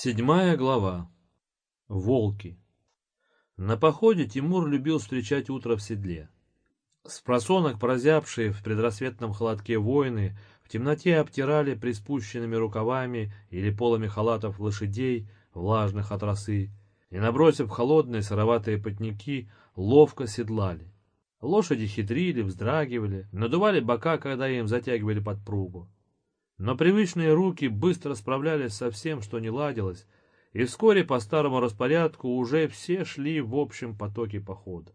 Седьмая глава. Волки. На походе Тимур любил встречать утро в седле. С просонок прозябшие в предрассветном холодке воины в темноте обтирали приспущенными рукавами или полами халатов лошадей, влажных от росы, и, набросив холодные сыроватые потники, ловко седлали. Лошади хитрили, вздрагивали, надували бока, когда им затягивали подпругу. Но привычные руки быстро справлялись со всем, что не ладилось, и вскоре по старому распорядку уже все шли в общем потоке похода.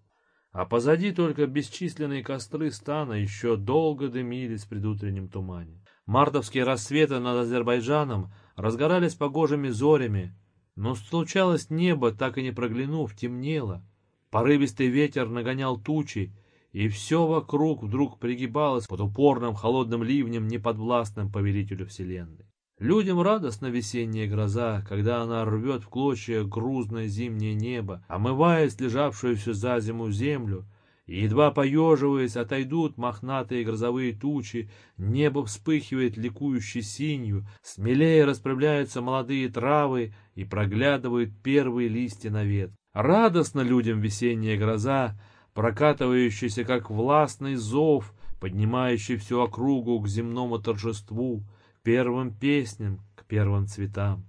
А позади только бесчисленные костры стана еще долго дымились в предутреннем тумане. Мартовские рассветы над Азербайджаном разгорались погожими зорями, но случалось небо, так и не проглянув, темнело. Порывистый ветер нагонял тучи, и все вокруг вдруг пригибалось под упорным холодным ливнем, неподвластным повелителю вселенной. Людям радостна весенняя гроза, когда она рвет в клочья грузное зимнее небо, омывая слежавшуюся за зиму землю, и едва поеживаясь, отойдут мохнатые грозовые тучи, небо вспыхивает ликующей синью, смелее расправляются молодые травы и проглядывают первые листья на ветке. Радостно людям весенняя гроза, прокатывающийся как властный зов, поднимающий всю округу к земному торжеству, первым песням, к первым цветам.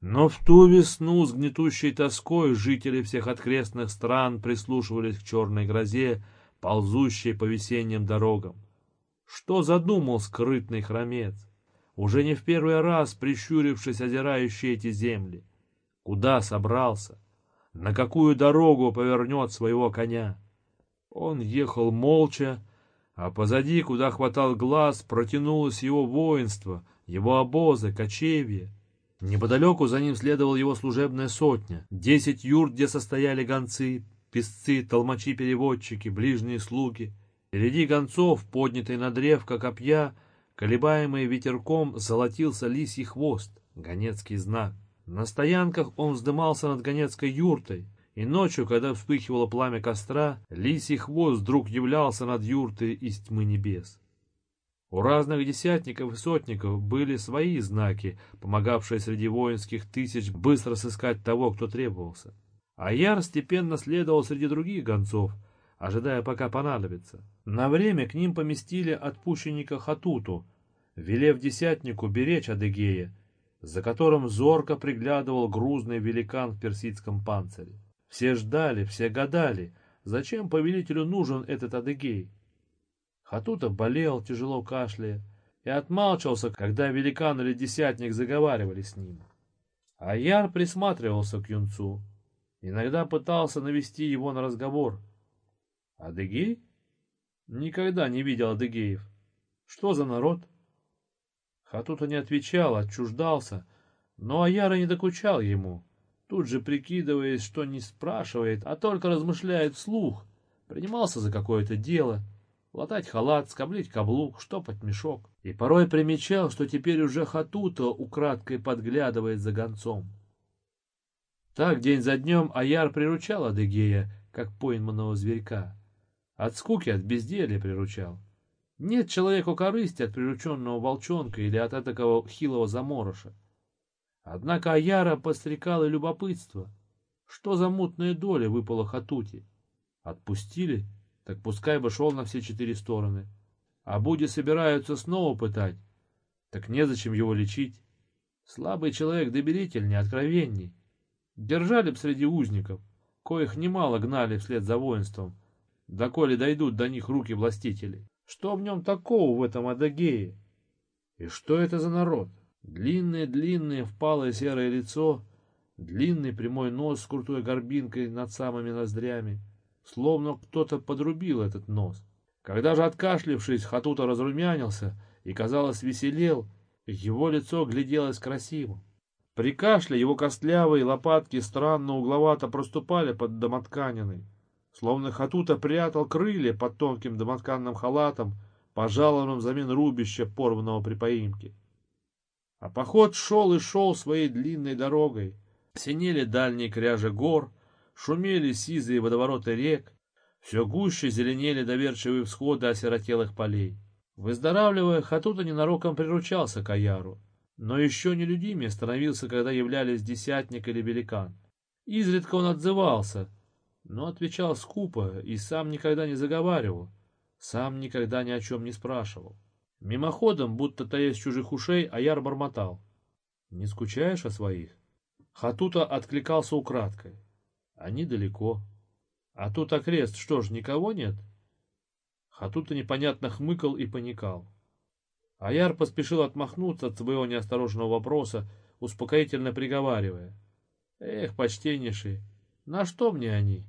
Но в ту весну с гнетущей тоской жители всех открестных стран прислушивались к черной грозе, ползущей по весенним дорогам. Что задумал скрытный хромец, уже не в первый раз прищурившись озирающий эти земли? Куда собрался? На какую дорогу повернет своего коня? Он ехал молча, а позади, куда хватал глаз, протянулось его воинство, его обозы, кочевья. Неподалеку за ним следовала его служебная сотня, десять юрт, где состояли гонцы, песцы, толмачи-переводчики, ближние слуги. Впереди гонцов, поднятый на древко копья, колебаемый ветерком, золотился лисий хвост, гонецкий знак. На стоянках он вздымался над гонецкой юртой, и ночью, когда вспыхивало пламя костра, лисий хвост вдруг являлся над юртой из тьмы небес. У разных десятников и сотников были свои знаки, помогавшие среди воинских тысяч быстро сыскать того, кто требовался. А Яр степенно следовал среди других гонцов, ожидая, пока понадобится. На время к ним поместили отпущенника Хатуту, велев десятнику беречь Адыгея, за которым зорко приглядывал грузный великан в персидском панцире. Все ждали, все гадали, зачем повелителю нужен этот Адыгей. Хатута болел, тяжело кашляя, и отмалчивался, когда великан или десятник заговаривали с ним. А Яр присматривался к юнцу, иногда пытался навести его на разговор. Адыгей? Никогда не видел адыгеев. Что за народ? Хатута не отвечал, отчуждался, но Аяра не докучал ему тут же прикидываясь, что не спрашивает, а только размышляет вслух, принимался за какое-то дело, латать халат, скоблить каблук, штопать мешок. И порой примечал, что теперь уже Хатута украдкой подглядывает за гонцом. Так день за днем Аяр приручал Адыгея, как пойманного зверька. От скуки, от безделья приручал. Нет человеку корысти от прирученного волчонка или от такого хилого заморыша. Однако Аяра подстрекало любопытство. Что за мутная доля выпала Хатути? Отпустили, так пускай бы шел на все четыре стороны. А Буди собираются снова пытать, так незачем его лечить. Слабый человек доверительней, откровенней. Держали б среди узников, коих немало гнали вслед за воинством, доколе дойдут до них руки властителей. Что в нем такого в этом Адагее? И что это за народ? Длинное-длинное впалое серое лицо, длинный прямой нос с крутой горбинкой над самыми ноздрями. Словно кто-то подрубил этот нос. Когда же откашлившись, Хатута разрумянился и, казалось, веселел, его лицо гляделось красиво. При кашле его костлявые лопатки странно угловато проступали под домотканиной. Словно Хатута прятал крылья под тонким домотканным халатом, пожалованным взамен рубища, порванного при поимке. А поход шел и шел своей длинной дорогой. Синели дальние кряжи гор, шумели сизые водовороты рек, все гуще зеленели доверчивые всходы осиротелых полей. Выздоравливая, Хатута ненароком приручался к Аяру. Но еще нелюдимее становился, когда являлись десятник или великан. Изредка он отзывался, но отвечал скупо и сам никогда не заговаривал, сам никогда ни о чем не спрашивал. Мимоходом, будто таясь чужих ушей, Аяр бормотал. «Не скучаешь о своих?» Хатута откликался украдкой. «Они далеко. А тут окрест, что ж, никого нет?» Хатута непонятно хмыкал и паникал. Аяр поспешил отмахнуться от своего неосторожного вопроса, успокоительно приговаривая. «Эх, почтеннейший, на что мне они?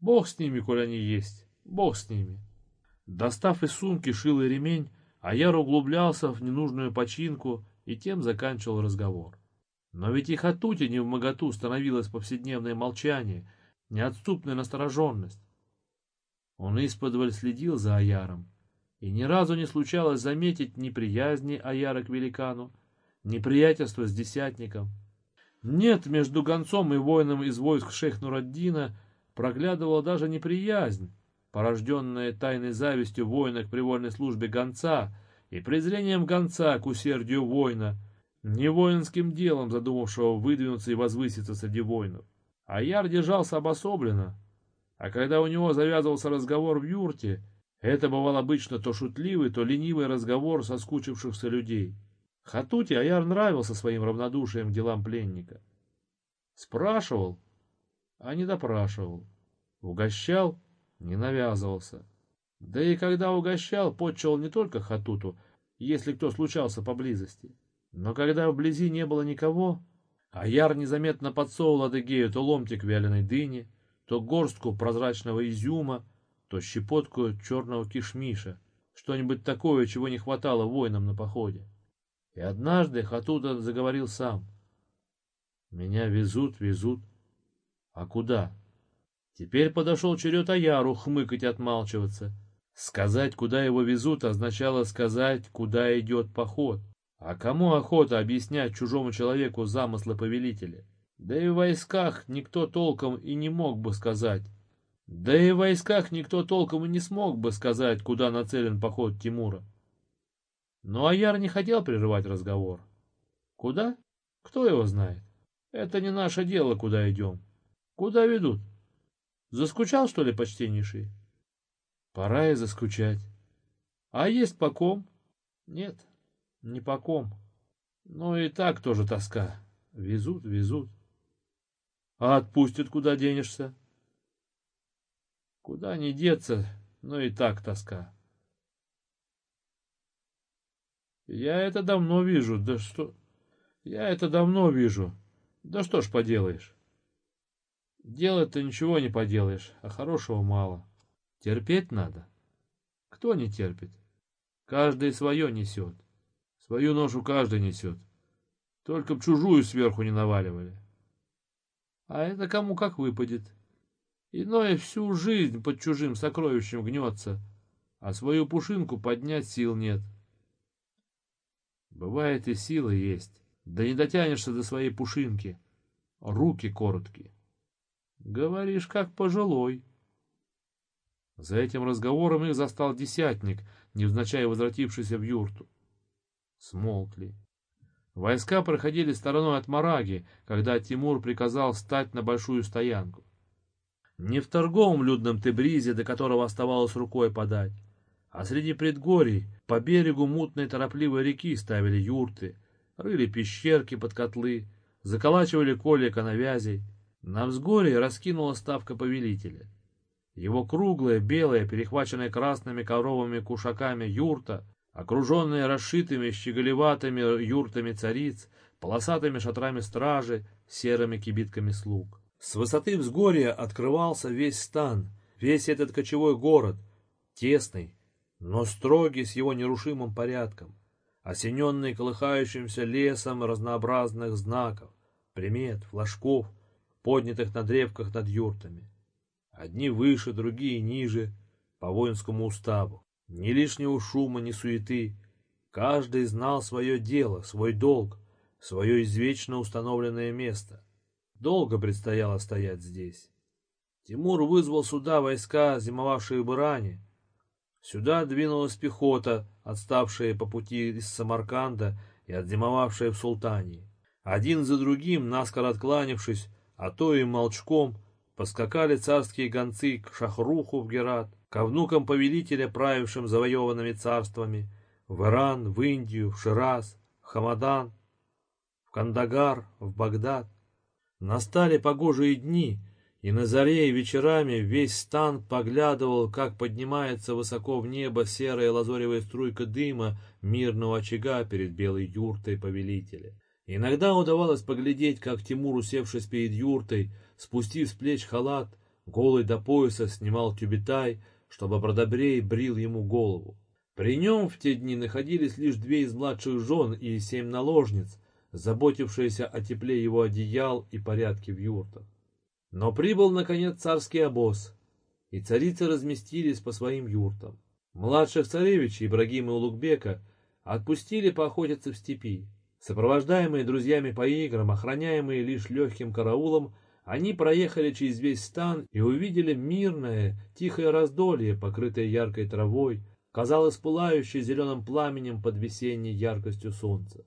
Бог с ними, коль они есть, бог с ними». Достав из сумки шилый ремень, Аяр углублялся в ненужную починку и тем заканчивал разговор. Но ведь и Хатуте не в моготу становилось повседневное молчание, неотступная настороженность. Он исподволь следил за Аяром, и ни разу не случалось заметить неприязни Аяра к великану, неприятельства с десятником. Нет, между гонцом и воином из войск шейх Нураддина проглядывала даже неприязнь, порожденная тайной завистью воина к привольной службе гонца и презрением гонца к усердию воина, не воинским делом задумавшего выдвинуться и возвыситься среди воинов. Аяр держался обособленно, а когда у него завязывался разговор в юрте, это бывал обычно то шутливый, то ленивый разговор соскучившихся людей. Хатути Аяр нравился своим равнодушием к делам пленника. Спрашивал, а не допрашивал. Угощал, не навязывался. Да и когда угощал, подчел не только Хатуту, если кто случался поблизости. Но когда вблизи не было никого, Аяр незаметно подсовывал Адыгею то ломтик вяленой дыни, то горстку прозрачного изюма, то щепотку черного кишмиша, что-нибудь такое, чего не хватало воинам на походе. И однажды Хатуда заговорил сам. «Меня везут, везут. А куда?» Теперь подошел черед Аяру хмыкать и отмалчиваться. Сказать, куда его везут, означало сказать, куда идет поход. А кому охота объяснять чужому человеку замыслы повелителя? Да и в войсках никто толком и не мог бы сказать. Да и в войсках никто толком и не смог бы сказать, куда нацелен поход Тимура. Но Аяр не хотел прерывать разговор. Куда? Кто его знает? Это не наше дело, куда идем. Куда ведут? Заскучал, что ли, почтеннейший? Пора и заскучать. А есть по ком? Нет, не по ком. Ну и так тоже тоска. Везут, везут. А отпустят, куда денешься? Куда не деться, но и так тоска. Я это давно вижу, да что... Я это давно вижу. Да что ж поделаешь. Делать-то ничего не поделаешь, а хорошего мало. Терпеть надо. Кто не терпит? Каждый свое несет. Свою ношу каждый несет. Только б чужую сверху не наваливали. А это кому как выпадет. Иное всю жизнь под чужим сокровищем гнется, а свою пушинку поднять сил нет. Бывает и силы есть, да не дотянешься до своей пушинки. Руки короткие. Говоришь, как пожилой. За этим разговором их застал десятник, невзначай возвратившийся в юрту. Смолкли. Войска проходили стороной от Мараги, когда Тимур приказал встать на большую стоянку. Не в торговом людном Тебризе, до которого оставалось рукой подать, а среди предгорий, по берегу мутной торопливой реки ставили юрты, рыли пещерки под котлы, заколачивали коле коновязей, на взгоре раскинула ставка повелителя. Его круглая, белая, перехваченная красными коровыми кушаками юрта, окруженная расшитыми щеголеватыми юртами цариц, полосатыми шатрами стражи, серыми кибитками слуг. С высоты взгорья открывался весь стан, весь этот кочевой город, тесный, но строгий с его нерушимым порядком, осененный колыхающимся лесом разнообразных знаков, примет, флажков, поднятых на древках над юртами. Одни выше, другие ниже, по воинскому уставу. Ни лишнего шума, ни суеты. Каждый знал свое дело, свой долг, свое извечно установленное место. Долго предстояло стоять здесь. Тимур вызвал сюда войска, зимовавшие в Иране. Сюда двинулась пехота, отставшая по пути из Самарканда и отзимовавшие в султании. Один за другим, наскоро откланившись, а то и молчком, поскакали царские гонцы к Шахруху в Герат, ко внукам повелителя, правившим завоеванными царствами, в Иран, в Индию, в Шираз, в Хамадан, в Кандагар, в Багдад. Настали погожие дни, и на заре и вечерами весь стан поглядывал, как поднимается высоко в небо серая лазоревая струйка дыма мирного очага перед белой юртой повелителя. Иногда удавалось поглядеть, как Тимур, усевшись перед юртой, спустив с плеч халат, голый до пояса снимал тюбетай, чтобы продобрей брил ему голову. При нем в те дни находились лишь две из младших жен и семь наложниц, заботившиеся о тепле его одеял и порядке в юртах. Но прибыл, наконец, царский обоз, и царицы разместились по своим юртам. Младших царевичей Ибрагима и Улугбека отпустили поохотиться в степи. Сопровождаемые друзьями по играм, охраняемые лишь легким караулом, они проехали через весь стан и увидели мирное, тихое раздолье, покрытое яркой травой, казалось пылающее зеленым пламенем под весенней яркостью солнца.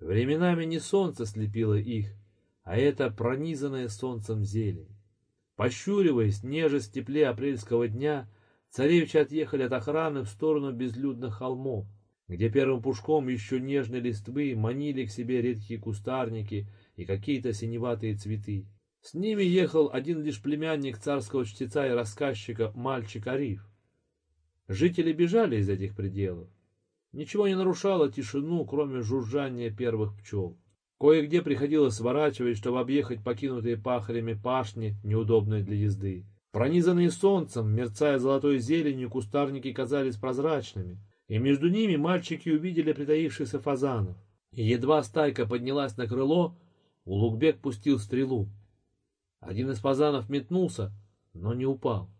Временами не солнце слепило их, а это пронизанная солнцем зелень. Пощуриваясь, нежесть в тепле апрельского дня, царевичи отъехали от охраны в сторону безлюдных холмов, где первым пушком еще нежной листвы манили к себе редкие кустарники и какие-то синеватые цветы. С ними ехал один лишь племянник царского чтеца и рассказчика, мальчик Ариф. Жители бежали из этих пределов. Ничего не нарушало тишину, кроме жужжания первых пчел. Кое-где приходилось сворачивать, чтобы объехать покинутые пахарями пашни, неудобные для езды. Пронизанные солнцем, мерцая золотой зеленью, кустарники казались прозрачными, и между ними мальчики увидели притаившихся фазанов. И едва стайка поднялась на крыло, Улугбек пустил стрелу. Один из фазанов метнулся, но не упал.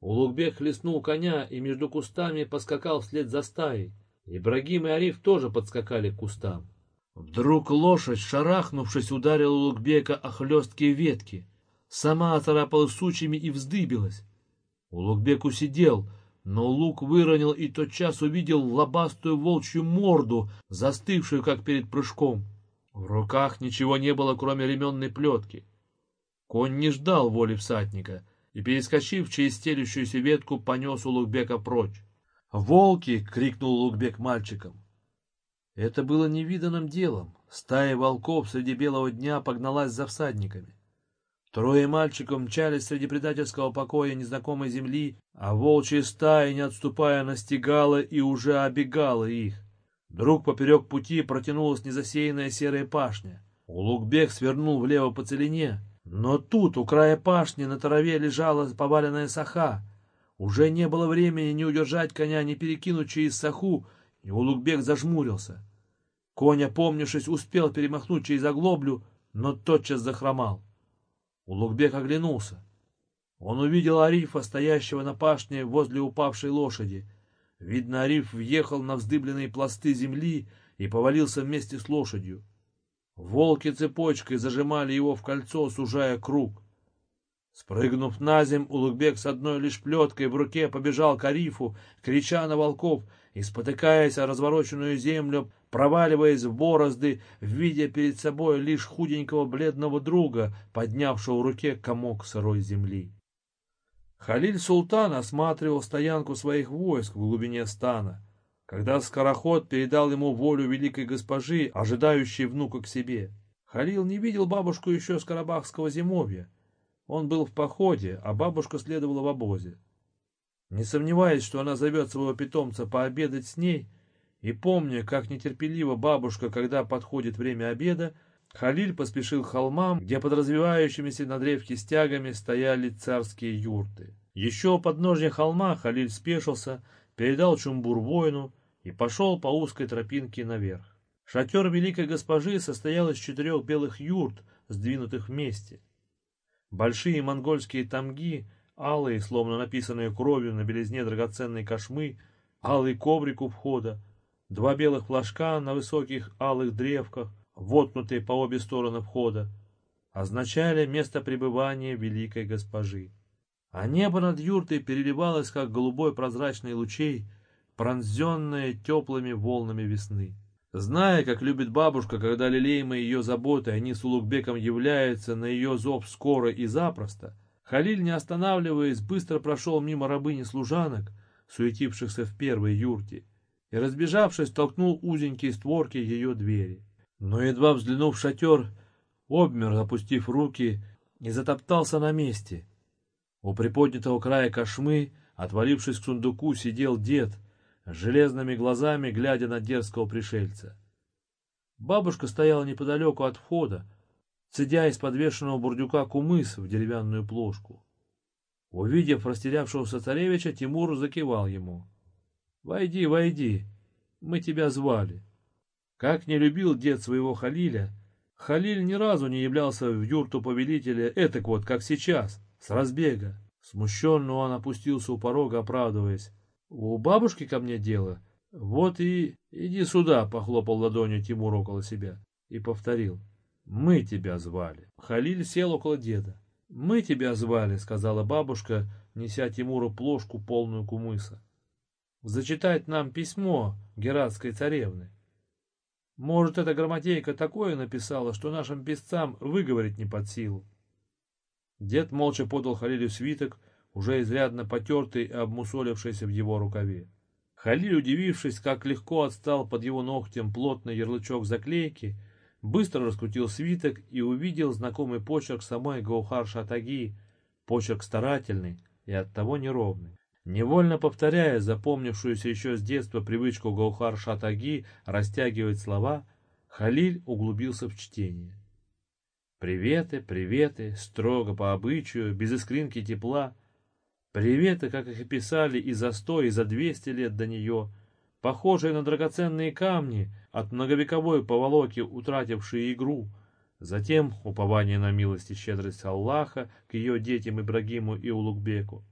Улугбек хлестнул коня и между кустами поскакал вслед за стаей. Ибрагим и Ариф тоже подскакали к кустам. Вдруг лошадь, шарахнувшись, ударила Улугбека о хлесткие ветки. Сама оцарапалась сучьями и вздыбилась. Улугбек усидел, но лук выронил и тотчас увидел лобастую волчью морду, застывшую, как перед прыжком. В руках ничего не было, кроме ременной плетки. Конь не ждал воли всадника и, перескочив через стелющуюся ветку, понес Улугбека прочь. «Волки!» — крикнул Улугбек мальчикам. Это было невиданным делом. Стая волков среди белого дня погналась за всадниками. Трое мальчиков мчались среди предательского покоя незнакомой земли, а волчья стая, не отступая, настигала и уже обегала их. Вдруг поперек пути протянулась незасеянная серая пашня. Улугбек свернул влево по целине, но тут у края пашни на траве лежала поваленная саха. Уже не было времени ни удержать коня, ни перекинуть через саху, и Улугбек зажмурился. Конь, опомнившись, успел перемахнуть через оглоблю, но тотчас захромал. Улугбек оглянулся. Он увидел Арифа, стоящего на пашне возле упавшей лошади. Видно, Ариф въехал на вздыбленные пласты земли и повалился вместе с лошадью. Волки цепочкой зажимали его в кольцо, сужая круг. Спрыгнув на земь, Улугбек с одной лишь плеткой в руке побежал к Арифу, крича на волков и, спотыкаясь о развороченную землю, проваливаясь в борозды, видя перед собой лишь худенького бледного друга, поднявшего в руке комок сырой земли. Халиль Султан осматривал стоянку своих войск в глубине стана, когда скороход передал ему волю великой госпожи, ожидающей внука к себе. Халил не видел бабушку еще с Карабахского зимовья, он был в походе, а бабушка следовала в обозе. Не сомневаясь, что она зовет своего питомца пообедать с ней, и помня, как нетерпеливо бабушка, когда подходит время обеда, Халиль поспешил к холмам, где под развивающимися на древке стягами стояли царские юрты. Еще у подножья холма Халиль спешился, передал чумбур воину и пошел по узкой тропинке наверх. Шатер великой госпожи состоял из четырех белых юрт, сдвинутых вместе. Большие монгольские тамги, алые, словно написанные кровью на белизне драгоценной кошмы, алый коврик у входа, два белых флажка на высоких алых древках, воткнутые по обе стороны входа, означали место пребывания великой госпожи. А небо над юртой переливалось, как голубой прозрачный лучей, пронзенное теплыми волнами весны. Зная, как любит бабушка, когда лелеемые ее заботы, они с Улугбеком являются на ее зов скоро и запросто, Халиль, не останавливаясь, быстро прошел мимо рабыни-служанок, суетившихся в первой юрте, и, разбежавшись, толкнул узенькие створки ее двери. Но, едва взглянув в шатер, обмер, опустив руки, и затоптался на месте. У приподнятого края кошмы, отвалившись к сундуку, сидел дед, с железными глазами глядя на дерзкого пришельца. Бабушка стояла неподалеку от входа, цедя из подвешенного бурдюка кумыс в деревянную плошку. Увидев растерявшегося царевича, Тимур закивал ему. — Войди, войди, мы тебя звали. Как не любил дед своего Халиля, Халиль ни разу не являлся в юрту повелителя этак вот, как сейчас, с разбега. Смущенно он опустился у порога, оправдываясь. У бабушки ко мне дело. Вот и... Иди сюда, похлопал ладонью Тимур около себя. И повторил. Мы тебя звали. Халиль сел около деда. Мы тебя звали, сказала бабушка, неся Тимуру плошку, полную кумыса. Зачитать нам письмо гератской царевны. Может, эта грамотейка такое написала, что нашим писцам выговорить не под силу. Дед молча подал Халилю свиток, уже изрядно потертый и обмусолившийся в его рукаве. Халиль, удивившись, как легко отстал под его ногтем плотный ярлычок заклейки, быстро раскрутил свиток и увидел знакомый почерк самой Гаухар Шатаги, почерк старательный и оттого неровный. Невольно повторяя запомнившуюся еще с детства привычку Гаухар Шатаги растягивать слова, Халиль углубился в чтение. Приветы, приветы, строго по обычаю, без искринки тепла, Приветы, как их и писали и за сто, и за двести лет до нее, похожие на драгоценные камни, от многовековой поволоки, утратившие игру, затем упование на милость и щедрость Аллаха к ее детям Ибрагиму и Улугбеку.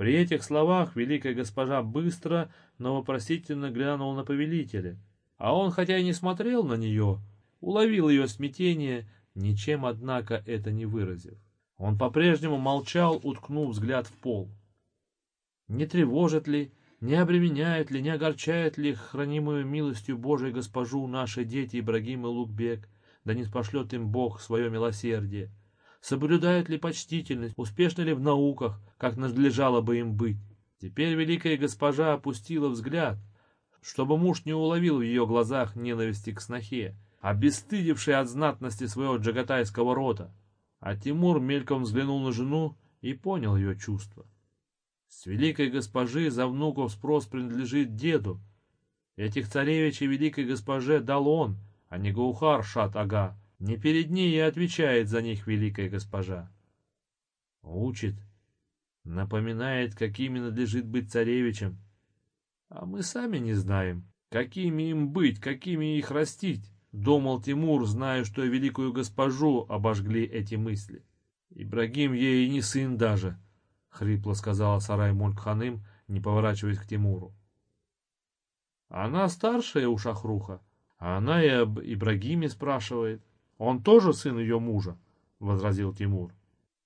При этих словах великая госпожа быстро, но вопросительно глянула на повелителя, а он, хотя и не смотрел на нее, уловил ее смятение, ничем, однако, это не выразив. Он по-прежнему молчал, уткнув взгляд в пол. Не тревожит ли, не обременяет ли, не огорчает ли хранимую милостью Божией госпожу наши дети Ибрагим и Лукбек, да не спошлет им Бог свое милосердие? Соблюдают ли почтительность, успешны ли в науках, как надлежало бы им быть? Теперь великая госпожа опустила взгляд, чтобы муж не уловил в ее глазах ненависти к снохе, обесстыдившей от знатности своего джагатайского рода. А Тимур мельком взглянул на жену и понял ее чувства. С великой госпожи за внуков спрос принадлежит деду. Этих царевичей великой госпоже дал он, а не Гаухар Шат-ага. Не перед ней и отвечает за них великая госпожа. Учит, напоминает, какими надлежит быть царевичем. А мы сами не знаем, какими им быть, какими их растить. Думал Тимур, зная, что великую госпожу обожгли эти мысли. Ибрагим ей не сын даже, — хрипло сказала Сарай Мулькханым, не поворачиваясь к Тимуру. Она старшая у Шахруха, а она и об Ибрагиме спрашивает. Он тоже сын ее мужа, — возразил Тимур.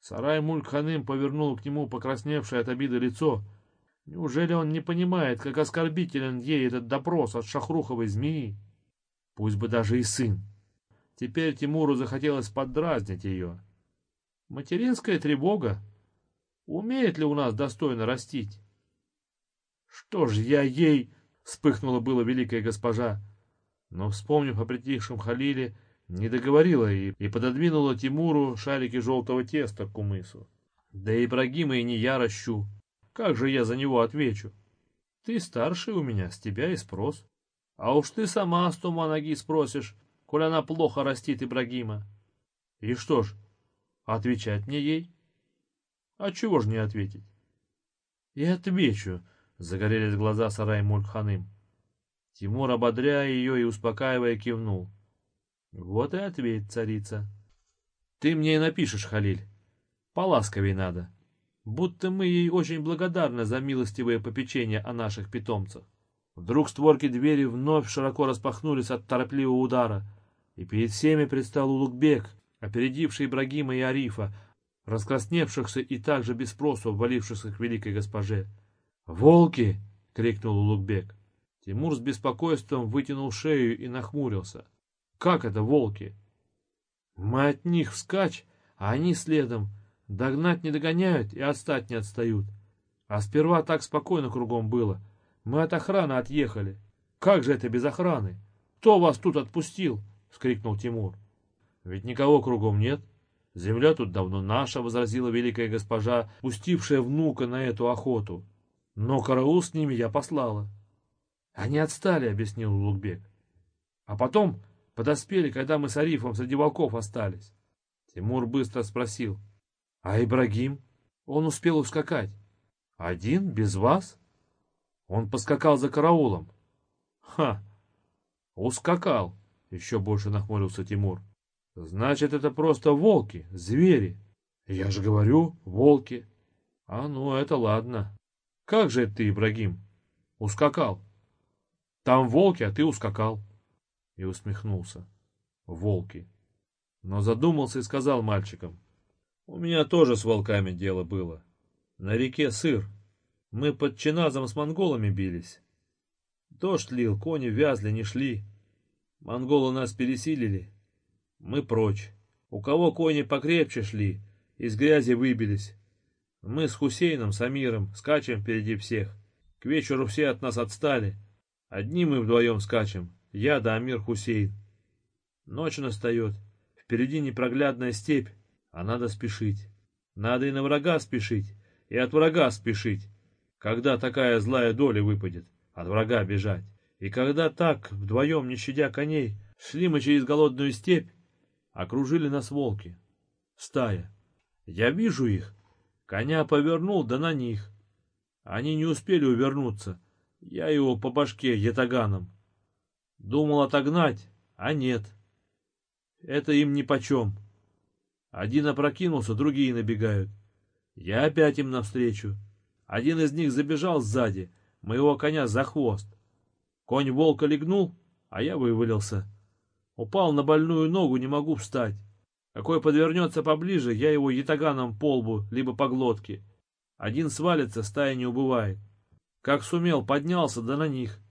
Сарай Мулькханым повернул к нему покрасневшее от обиды лицо. Неужели он не понимает, как оскорбителен ей этот допрос от шахруховой змеи? Пусть бы даже и сын. Теперь Тимуру захотелось подразнить ее. Материнская тревога. Умеет ли у нас достойно растить? Что ж я ей... Вспыхнула было великая госпожа. Но, вспомнив о притихшем Халиле, не договорила и, и пододвинула Тимуру шарики желтого теста к кумысу. Да и Ибрагима и не я ращу. Как же я за него отвечу? Ты старший у меня, с тебя и спрос. А уж ты сама с тума ноги спросишь, коль она плохо растит Ибрагима. И что ж, отвечать мне ей? А чего ж не ответить? И отвечу, загорелись глаза Сарай Мульханым. Тимур, ободряя ее и успокаивая, кивнул. Вот и ответь, царица. Ты мне и напишешь, Халиль. Поласковей надо. Будто мы ей очень благодарны за милостивое попечение о наших питомцах. Вдруг створки двери вновь широко распахнулись от торопливого удара, и перед всеми предстал Улугбек, опередивший Ибрагима и Арифа, раскрасневшихся и также без спросу ввалившихся к великой госпоже. «Волки!» — крикнул Улугбек. Тимур с беспокойством вытянул шею и нахмурился. Как это волки? Мы от них вскачь, а они следом. Догнать не догоняют и отстать не отстают. А сперва так спокойно кругом было. Мы от охраны отъехали. Как же это без охраны? Кто вас тут отпустил? — вскрикнул Тимур. Ведь никого кругом нет. Земля тут давно наша, — возразила великая госпожа, пустившая внука на эту охоту. Но караул с ними я послала. Они отстали, — объяснил Лукбек. А потом подоспели, когда мы с Арифом среди волков остались. Тимур быстро спросил. А Ибрагим? Он успел ускакать. Один, без вас? Он поскакал за караулом. Ха! Ускакал, еще больше нахмурился Тимур. Значит, это просто волки, звери. Я же говорю, волки. А ну, это ладно. Как же это ты, Ибрагим? Ускакал. Там волки, а ты ускакал. И усмехнулся. Волки. Но задумался и сказал мальчикам. У меня тоже с волками дело было. На реке сыр. Мы под Чиназом с монголами бились. Дождь лил, кони вязли, не шли. Монголы нас пересилили. Мы прочь. У кого кони покрепче шли, из грязи выбились. Мы с Хусейном, с Амиром, скачем впереди всех. К вечеру все от нас отстали. Одни мы вдвоем скачем, я да Амир Хусейн. Ночь настает, впереди непроглядная степь, а надо спешить. Надо и на врага спешить, и от врага спешить. Когда такая злая доля выпадет, от врага бежать. И когда так, вдвоем, не щадя коней, шли мы через голодную степь, окружили нас волки. Стая. Я вижу их, Коня повернул, да на них. Они не успели увернуться. Я его по башке ятаганом. Думал отогнать, а нет. Это им нипочем. Один опрокинулся, другие набегают. Я опять им навстречу. Один из них забежал сзади, моего коня за хвост. Конь волка легнул, а я вывалился. Упал на больную ногу, не могу встать. Какой подвернется поближе, я его ятаганом по лбу, либо по глотке. Один свалится, стая не убывает. Как сумел, поднялся, да на них.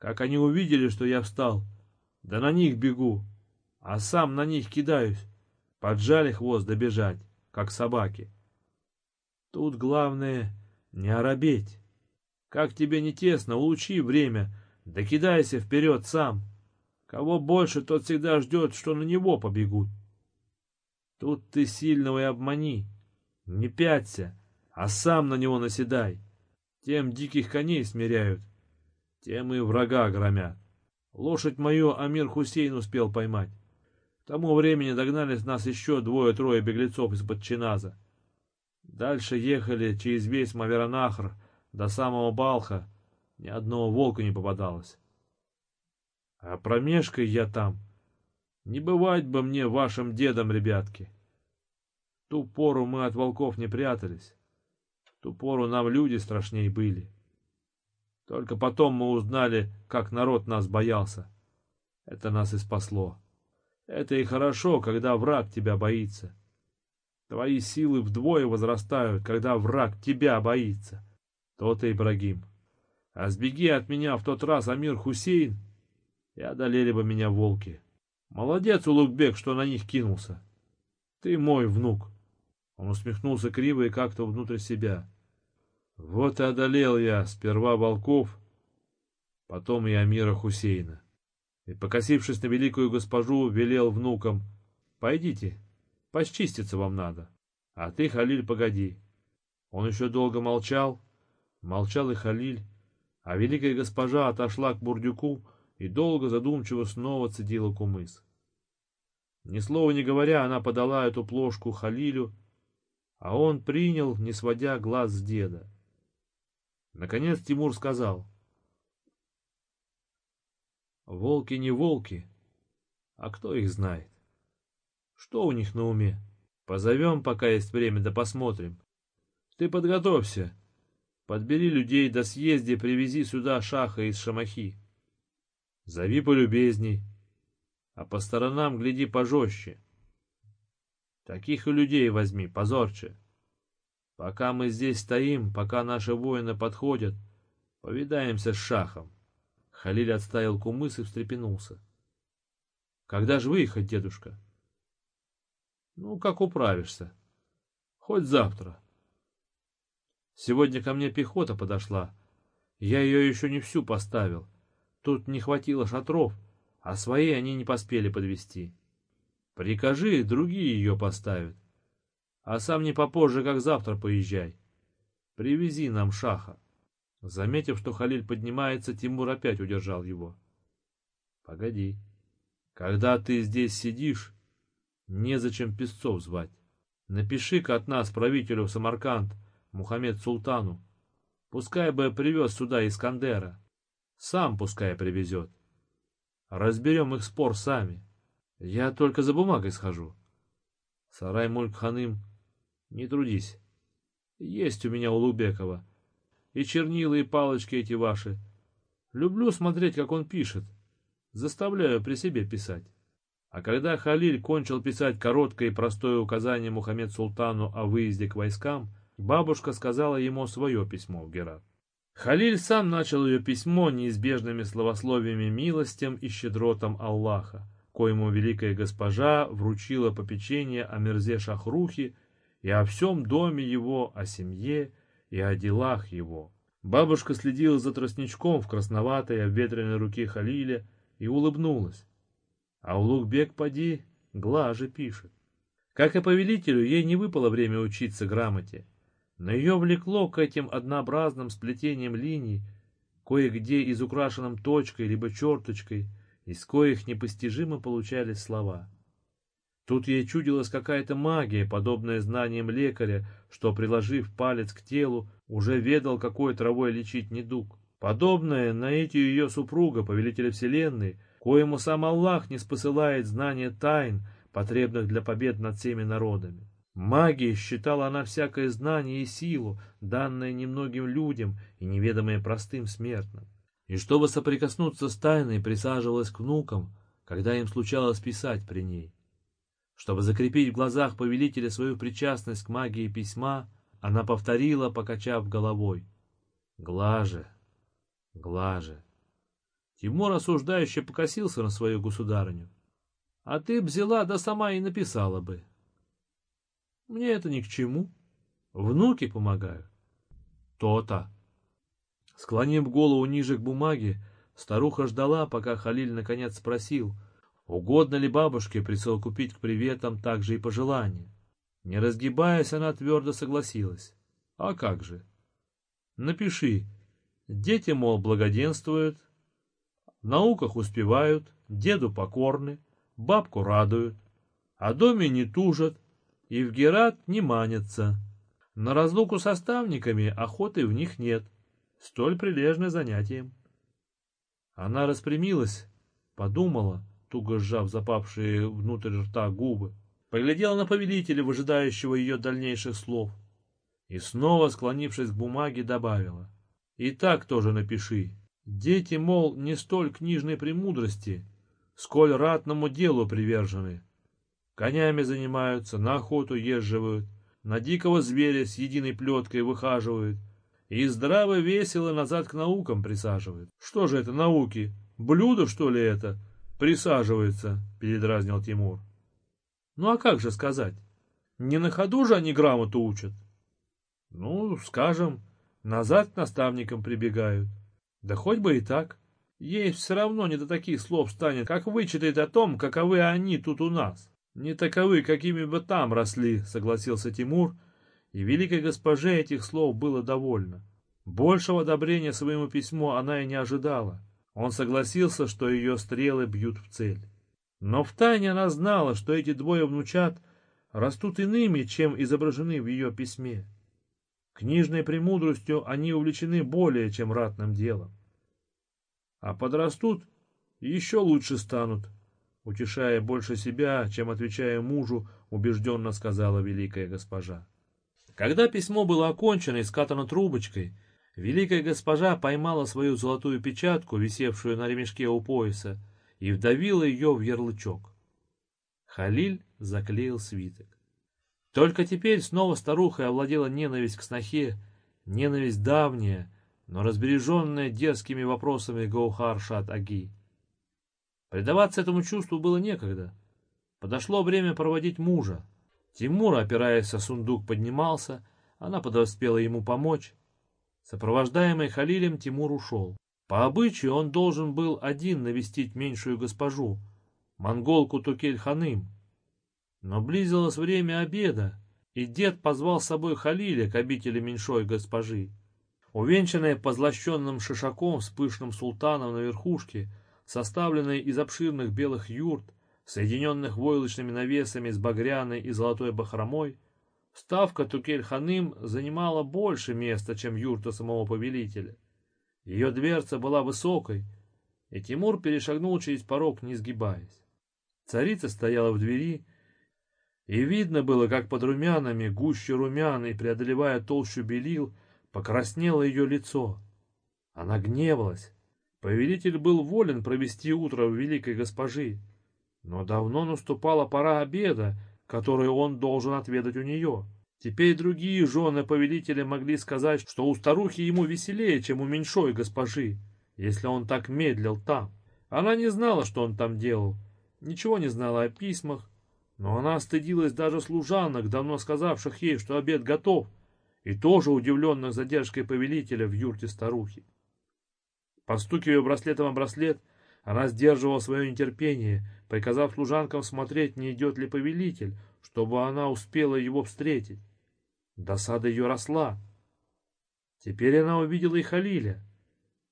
Как они увидели, что я встал, да на них бегу, а сам на них кидаюсь. Поджали хвост добежать, как собаки. Тут главное не оробеть. Как тебе не тесно, улучи время, да кидайся вперед сам. Кого больше, тот всегда ждет, что на него побегут. Тут ты сильного и обмани. Не пяться, а сам на него наседай. Тем диких коней смиряют, тем и врага громят. Лошадь мою Амир Хусейн успел поймать. К тому времени догнались нас еще двое-трое беглецов из-под Чиназа. Дальше ехали через весь Маверанахр до самого Балха. Ни одного волка не попадалось. А промежкой я там не бывать бы мне вашим дедом, ребятки. ту пору мы от волков не прятались. ту пору нам люди страшней были. Только потом мы узнали, как народ нас боялся. Это нас и спасло. Это и хорошо, когда враг тебя боится. Твои силы вдвое возрастают, когда враг тебя боится. То-то, Ибрагим. А сбеги от меня в тот раз Амир Хусейн, и одолели бы меня волки. Молодец, Улугбек, что на них кинулся. Ты мой внук. Он усмехнулся криво и как-то внутрь себя. Вот и одолел я сперва волков, потом и Амира Хусейна. И, покосившись на великую госпожу, велел внукам, «Пойдите, почиститься вам надо, а ты, Халиль, погоди». Он еще долго молчал, молчал и Халиль, а великая госпожа отошла к бурдюку, и долго задумчиво снова цедила кумыс. Ни слова не говоря, она подала эту плошку Халилю, а он принял, не сводя глаз с деда. Наконец Тимур сказал. Волки не волки, а кто их знает? Что у них на уме? Позовем, пока есть время, да посмотрим. Ты подготовься. Подбери людей, да съезди, привези сюда шаха из Шамахи. Зови полюбезней, а по сторонам гляди пожестче. Таких и людей возьми, позорче. Пока мы здесь стоим, пока наши воины подходят, повидаемся с шахом. Халиль отставил кумыс и встрепенулся. Когда же выехать, дедушка? Ну, как управишься. Хоть завтра. Сегодня ко мне пехота подошла. Я ее еще не всю поставил. Тут не хватило шатров, а свои они не поспели подвести. Прикажи, другие ее поставят. А сам не попозже, как завтра поезжай. Привези нам шаха. Заметив, что Халиль поднимается, Тимур опять удержал его. Погоди. Когда ты здесь сидишь, незачем песцов звать. Напиши-ка от нас правителю Самарканд, Мухаммед Султану. Пускай бы привез сюда Искандера. Сам пускай привезет. Разберем их спор сами. Я только за бумагой схожу. Сарай Мульк Ханым, не трудись. Есть у меня у Лубекова. И чернила, и палочки эти ваши. Люблю смотреть, как он пишет. Заставляю при себе писать. А когда Халиль кончил писать короткое и простое указание Мухаммед Султану о выезде к войскам, бабушка сказала ему свое письмо в Герат. Халиль сам начал ее письмо неизбежными словословиями милостям и щедротам Аллаха, коему великая госпожа вручила попечение о мерзе Шахрухе и о всем доме его, о семье и о делах его. Бабушка следила за тростничком в красноватой обветренной руке Халиля и улыбнулась. А Улугбек, поди, глаже пишет. Как и повелителю, ей не выпало время учиться грамоте, но ее влекло к этим однообразным сплетениям линий, кое-где изукрашенным точкой либо черточкой, из коих непостижимо получались слова. Тут ей чудилась какая-то магия, подобная знаниям лекаря, что, приложив палец к телу, уже ведал, какой травой лечить недуг. Подобное наитию ее супруга, повелителя вселенной, коему сам Аллах не спосылает знания тайн, потребных для побед над всеми народами. Магией считала она всякое знание и силу, данное немногим людям и неведомое простым смертным. И чтобы соприкоснуться с тайной, присаживалась к внукам, когда им случалось писать при ней. Чтобы закрепить в глазах повелителя свою причастность к магии письма, она повторила, покачав головой. «Глаже, глаже». Тимур осуждающе покосился на свою государыню. «А ты б взяла, да сама и написала бы». «Мне это ни к чему. Внуки помогают». «То-то». Склонив голову ниже к бумаге, старуха ждала, пока Халиль наконец спросил — Угодно ли бабушке присовокупить к приветам также и пожелания? Не разгибаясь, она твердо согласилась. А как же? Напиши. Дети, мол, благоденствуют, в науках успевают, деду покорны, бабку радуют, о доме не тужат и в Герат не манятся. На разлуку со ставниками охоты в них нет, столь прилежное занятием. Она распрямилась, подумала — туго сжав запавшие внутрь рта губы, поглядела на повелителя, выжидающего ее дальнейших слов, и снова, склонившись к бумаге, добавила. «И так тоже напиши. Дети, мол, не столь книжной премудрости, сколь ратному делу привержены. Конями занимаются, на охоту езживают, на дикого зверя с единой плеткой выхаживают, и здраво весело назад к наукам присаживают. Что же это науки? Блюдо, что ли, это?» Присаживается, передразнил Тимур. Ну а как же сказать? Не на ходу же они грамоту учат. Ну, скажем, назад к наставникам прибегают. Да хоть бы и так. Ей все равно не до таких слов станет, как вычитает о том, каковы они тут у нас. Не таковы, какими бы там росли, согласился Тимур, и великой госпоже этих слов было довольно. Большего одобрения своему письму она и не ожидала. Он согласился, что ее стрелы бьют в цель. Но втайне она знала, что эти двое внучат растут иными, чем изображены в ее письме. Книжной премудростью они увлечены более, чем ратным делом. А подрастут, еще лучше станут, утешая больше себя, чем отвечая мужу, убежденно сказала великая госпожа. Когда письмо было окончено и скатано трубочкой, Великая госпожа поймала свою золотую печатку, висевшую на ремешке у пояса, и вдавила ее в ярлычок. Халиль заклеил свиток. Только теперь снова старуха овладела ненависть к снохе, ненависть давняя, но разбереженная дерзкими вопросами Гаухар Шат Аги. Предаваться этому чувству было некогда. Подошло время проводить мужа. Тимур, опираясь о сундук, поднимался, она подоспела ему помочь. Сопровождаемый Халилем, Тимур ушел. По обычаю он должен был один навестить меньшую госпожу, монголку Тукель-ханым. Но близилось время обеда, и дед позвал с собой Халиля к обители меньшой госпожи. Увенчанная позлощенным шишаком с пышным султаном на верхушке, составленная из обширных белых юрт, соединенных войлочными навесами с багряной и золотой бахромой, ставка Тукель-ханым занимала больше места, чем юрта самого повелителя. Ее дверца была высокой, и Тимур перешагнул через порог, не сгибаясь. Царица стояла в двери, и видно было, как под румянами, гуще румян и преодолевая толщу белил, покраснело ее лицо. Она гневалась. Повелитель был волен провести утро в великой госпожи, но давно наступала пора обеда, который он должен отведать у нее. Теперь другие жены повелителя могли сказать, что у старухи ему веселее, чем у меньшой госпожи, если он так медлил там. Она не знала, что он там делал, ничего не знала о письмах, но она стыдилась даже служанок, давно сказавших ей, что обед готов, и тоже удивленных задержкой повелителя в юрте старухи. Постукивая браслетом о браслет, она сдерживала свое нетерпение, приказав служанкам смотреть, не идет ли повелитель, чтобы она успела его встретить. Досада ее росла. Теперь она увидела и Халиля.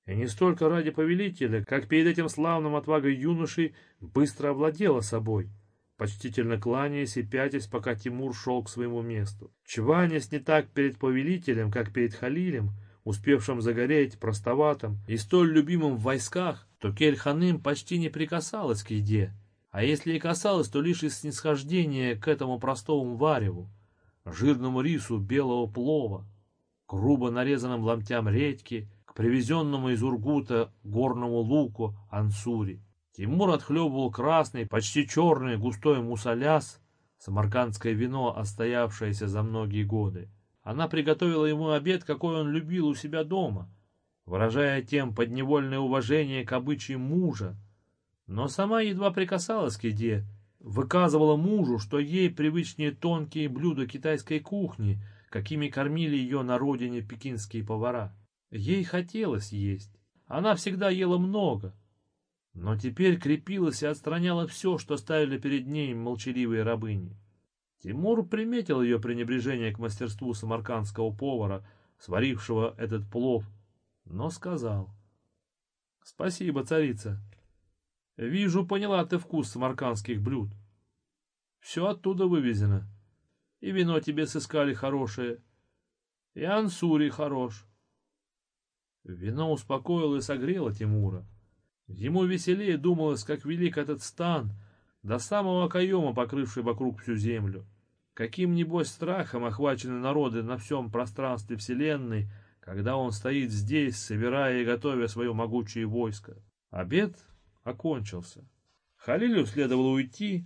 И не столько ради повелителя, как перед этим славным отвагой юношей быстро овладела собой почтительно кланяясь и пятясь, пока Тимур шел к своему месту. Чванясь не так перед повелителем, как перед Халилем, успевшим загореть, простоватым и столь любимым в войсках, то Кель-Ханым почти не прикасалась к еде, а если и касалась, то лишь из снисхождения к этому простому вареву, жирному рису белого плова, грубо нарезанным ломтям редьки, к привезенному из Ургута горному луку ансури. Тимур отхлебывал красный, почти черный, густой мусоляс, самаркандское вино, остоявшееся за многие годы. Она приготовила ему обед, какой он любил у себя дома, выражая тем подневольное уважение к обычаям мужа. Но сама едва прикасалась к еде, выказывала мужу, что ей привычнее тонкие блюда китайской кухни, какими кормили ее на родине пекинские повара. Ей хотелось есть. Она всегда ела много, но теперь крепилась и отстраняла все, что ставили перед ней молчаливые рабыни. Тимур приметил ее пренебрежение к мастерству самаркандского повара, сварившего этот плов, но сказал. — Спасибо, царица. Вижу, поняла ты вкус самаркандских блюд. Все оттуда вывезено. И вино тебе сыскали хорошее, и ансури хорош. Вино успокоило и согрело Тимура. Ему веселее думалось, как велик этот стан, до самого окоема покрывший вокруг всю землю. Каким, небось, страхом охвачены народы на всем пространстве Вселенной, когда он стоит здесь, собирая и готовя свое могучее войско. Обед окончился. Халилю следовало уйти.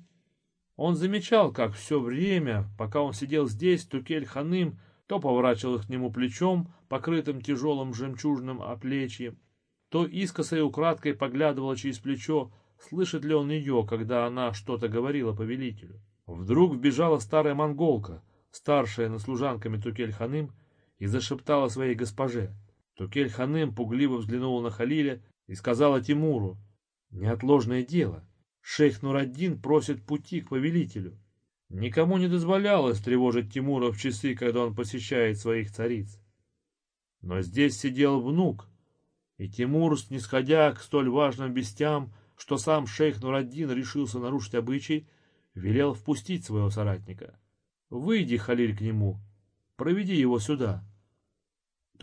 Он замечал, как все время, пока он сидел здесь, Тукель-ханым то поворачивал к нему плечом, покрытым тяжелым жемчужным оплечьем, то искоса и украдкой поглядывала через плечо, слышит ли он ее, когда она что-то говорила повелителю. Вдруг вбежала старая монголка, старшая над служанками Тукель-ханым, и зашептала своей госпоже. Тукель-ханым пугливо взглянула на Халиля и сказала Тимуру, «Неотложное дело. Шейх Нураддин просит пути к повелителю». Никому не дозволялось тревожить Тимура в часы, когда он посещает своих цариц. Но здесь сидел внук, и Тимур, снисходя к столь важным вестям, что сам шейх Нураддин решился нарушить обычай, велел впустить своего соратника. «Выйди, Халиль, к нему, проведи его сюда».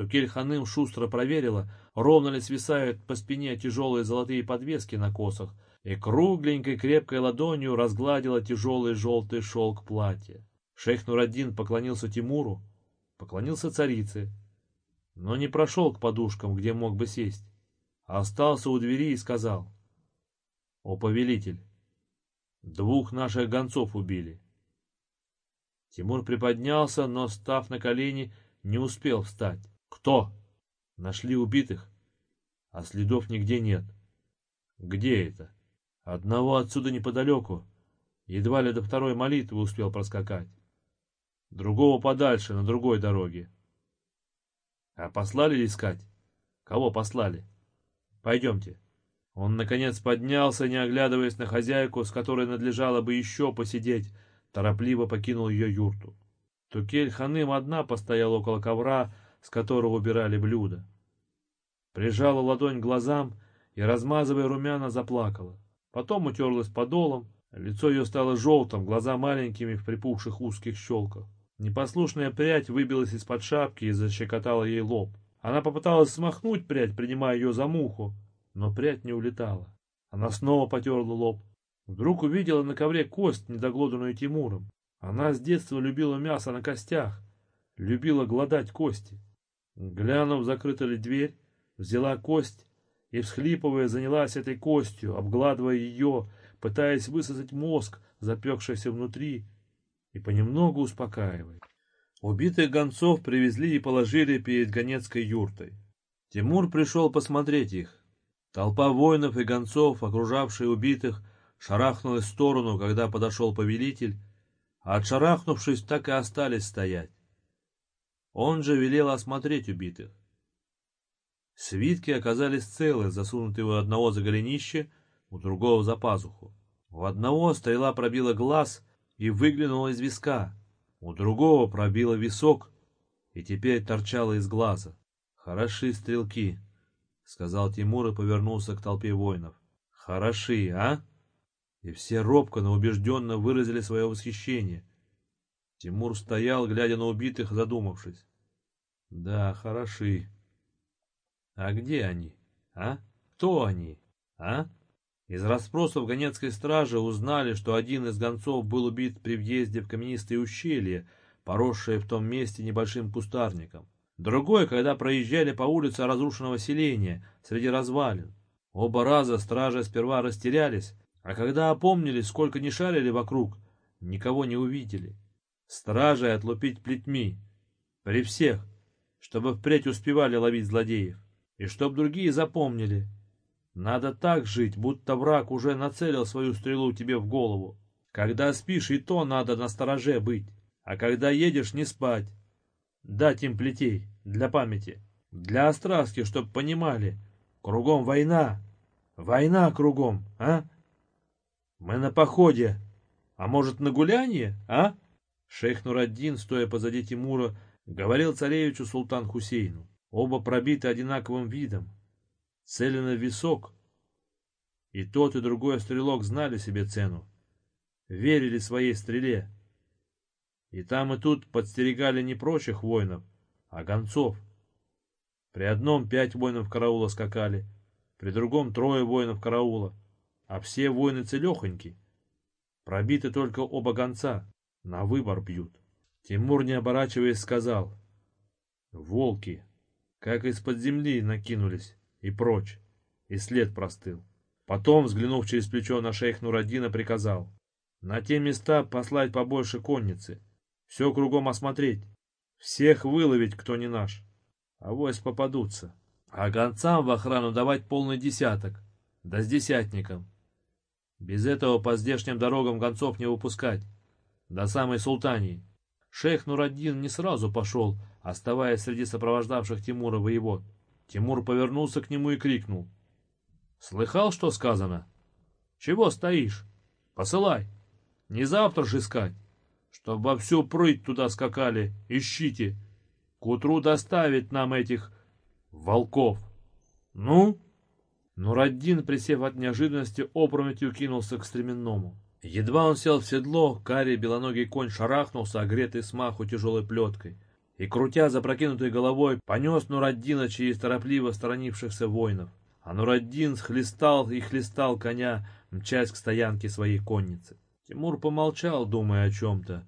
Тукель-ханым шустро проверила, ровно ли свисают по спине тяжелые золотые подвески на косах, и кругленькой крепкой ладонью разгладила тяжелый желтый шелк платья. Шейх Нураддин поклонился Тимуру, поклонился царице, но не прошел к подушкам, где мог бы сесть, а остался у двери и сказал, «О, повелитель, двух наших гонцов убили». Тимур приподнялся, но, став на колени, не успел встать. «Кто?» Нашли убитых, а следов нигде нет. Где это? Одного отсюда неподалеку. Едва ли до второй молитвы успел проскакать. Другого подальше, на другой дороге. А послали ли искать? Кого послали? Пойдемте. Он, наконец, поднялся, не оглядываясь на хозяйку, с которой надлежало бы еще посидеть, торопливо покинул ее юрту. Тукель-ханым одна постояла около ковра, с которого убирали блюда. Прижала ладонь к глазам и, размазывая румяна, заплакала. Потом утерлась подолом, лицо ее стало желтым, глаза маленькими в припухших узких щелках. Непослушная прядь выбилась из-под шапки и защекотала ей лоб. Она попыталась смахнуть прядь, принимая ее за муху, но прядь не улетала. Она снова потерла лоб. Вдруг увидела на ковре кость, недоглоданную Тимуром. Она с детства любила мясо на костях, любила глодать кости. Глянув, закрыта ли дверь, взяла кость и, всхлипывая, занялась этой костью, обгладывая ее, пытаясь высосать мозг, запекшийся внутри, и понемногу успокаивая. Убитых гонцов привезли и положили перед гонецкой юртой. Тимур пришел посмотреть их. Толпа воинов и гонцов, окружавшие убитых, шарахнулась в сторону, когда подошел повелитель, а отшарахнувшись, так и остались стоять. Он же велел осмотреть убитых. Свитки оказались целы, засунутые у одного за голенище, у другого за пазуху. У одного стрела пробила глаз и выглянула из виска, у другого пробила висок и теперь торчала из глаза. Хороши стрелки, — сказал Тимур и повернулся к толпе воинов. «Хороши, а?» И все робко, но убежденно выразили свое восхищение. Тимур стоял, глядя на убитых, задумавшись. «Да, хороши. А где они, а? Кто они, а?» Из расспросов гонецкой стражи узнали, что один из гонцов был убит при въезде в каменистые ущелья, поросшее в том месте небольшим пустарником. Другой, когда проезжали по улице разрушенного селения, среди развалин. Оба раза стражи сперва растерялись, а когда опомнились, сколько не шарили вокруг, никого не увидели. Стражей отлупить плетьми. При всех, чтобы впредь успевали ловить злодеев. И чтоб другие запомнили. Надо так жить, будто враг уже нацелил свою стрелу тебе в голову. Когда спишь, и то надо на стороже быть. А когда едешь, не спать. Дать им плетей для памяти, для Островских, чтоб понимали. Кругом война, война кругом, а? Мы на походе, а может на гулянье, а? Шейх Нураддин, стоя позади Тимура, говорил царевичу Султан Хусейну. Оба пробиты одинаковым видом. Целено в висок. И тот, и другой стрелок знали себе цену. Верили своей стреле. И там, и тут подстерегали не прочих воинов, а гонцов. При одном пять воинов караула скакали, при другом трое воинов караула, а все воины целехоньки. Пробиты только оба гонца, на выбор бьют. Тимур, не оборачиваясь, сказал, «Волки, как из-под земли накинулись, и прочь, и след простыл». Потом, взглянув через плечо на шейх Нурадина, приказал, «На те места послать побольше конницы, все кругом осмотреть, всех выловить, кто не наш. а Авось попадутся. А гонцам в охрану давать полный десяток. Да с десятником. Без этого по здешним дорогам гонцов не выпускать. До самой султании. Шейх Нураддин не сразу пошел, оставаясь среди сопровождавших Тимура воевод. Тимур повернулся к нему и крикнул. «Слыхал, что сказано? Чего стоишь? Посылай. Не завтра же искать чтоб во всю прыть туда скакали. Ищите. К утру доставить нам этих волков. Ну? Нураддин, присев от неожиданности, опрометью кинулся к стременному. Едва он сел в седло, карий белоногий конь шарахнулся, огретый смаху тяжелой плеткой, и, крутя запрокинутой головой, понес Нураддина через торопливо сторонившихся воинов. А Нураддин схлестал и хлестал коня, мчась к стоянке своей конницы. Тимур помолчал, думая о чем-то.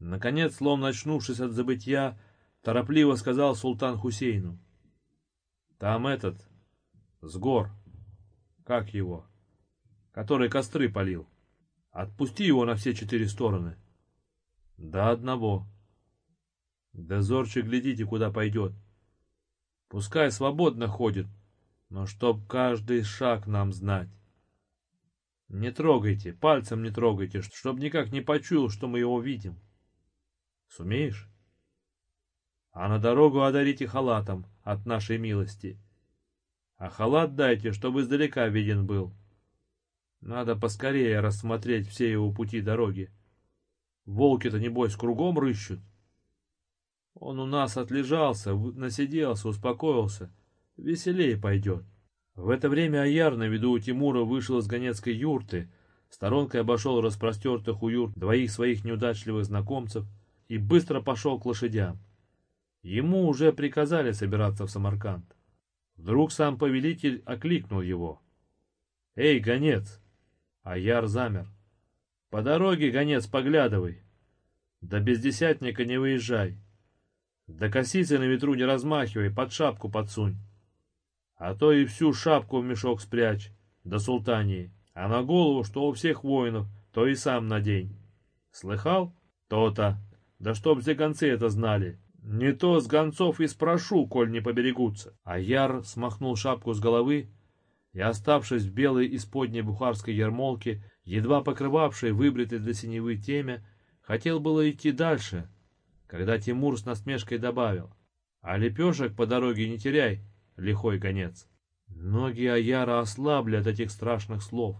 Наконец, словно очнувшись от забытья, торопливо сказал султан Хусейну. «Там этот, с гор, как его, который костры полил. Отпусти его на все четыре стороны. До одного. Дозорчик глядите, куда пойдет. Пускай свободно ходит, но чтоб каждый шаг нам знать. Не трогайте, пальцем не трогайте, чтоб никак не почуял, что мы его видим. Сумеешь? А на дорогу одарите халатом от нашей милости. А халат дайте, чтобы издалека виден был. Надо поскорее рассмотреть все его пути дороги. Волки-то, небось, кругом рыщут. Он у нас отлежался, насиделся, успокоился. Веселее пойдет. В это время Аяр на виду у Тимура вышел из гонецкой юрты, сторонкой обошел распростертых у юрт двоих своих неудачливых знакомцев и быстро пошел к лошадям. Ему уже приказали собираться в Самарканд. Вдруг сам повелитель окликнул его. «Эй, гонец!» Аяр замер. «По дороге, гонец, поглядывай. Без десятника не выезжай. Да косицы на ветру не размахивай, под шапку подсунь. А то и всю шапку в мешок спрячь, до султании. А на голову, что у всех воинов, то и сам надень. Слыхал? То-то. Да чтоб все гонцы это знали. Не то с гонцов и спрошу, коль не поберегутся. А Яр смахнул шапку с головы и, оставшись в белой исподней бухарской ермолке, едва покрывавшей выбритой для синевы темя, хотел было идти дальше, когда Тимур с насмешкой добавил, «А лепешек по дороге не теряй, лихой гонец. Ноги Аяра ослабли от этих страшных слов.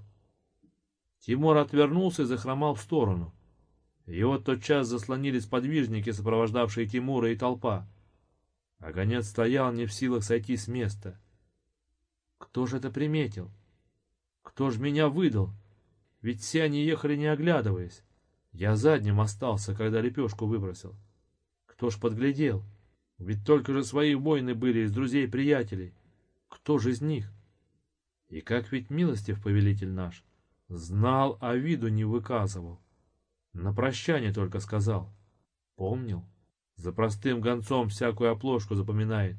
Тимур отвернулся и захромал в сторону. Его тотчас заслонили сподвижники, сопровождавшие Тимура и толпа. А гонец стоял не в силах сойти с места. Кто же это приметил? Кто ж меня выдал? Ведь все они ехали не оглядываясь. Я задним остался, когда лепешку выбросил. Кто ж подглядел? Ведь только же свои воины были из друзей-приятелей. Кто же из них? И как ведь милостив повелитель наш, знал, а виду не выказывал. На прощание только сказал. Помнил. За простым гонцом всякую оплошку запоминает.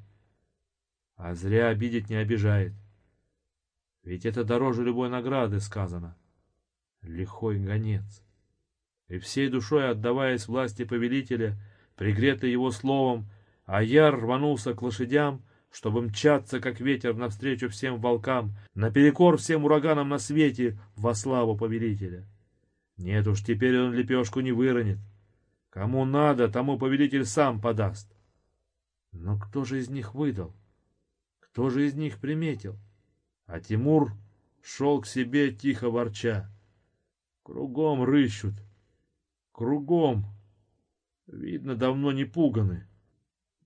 А зря обидеть не обижает. Ведь это дороже любой награды сказано. Лихой гонец. И всей душой отдаваясь власти повелителя, пригретый его словом, а я рванулся к лошадям, чтобы мчаться, как ветер, навстречу всем волкам, наперекор всем ураганам на свете, во славу повелителя. Нет уж, теперь он лепешку не выронит. Кому надо, тому повелитель сам подаст. Но кто же из них выдал? Кто же из них приметил? А Тимур шел к себе, тихо ворча. Кругом рыщут. Кругом. Видно, давно не пуганы.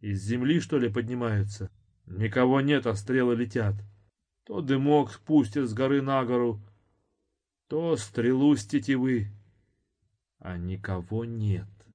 Из земли, что ли, поднимаются? Никого нет, а стрелы летят. То дымок спустят с горы на гору, то стрелу с тетивы. А никого нет.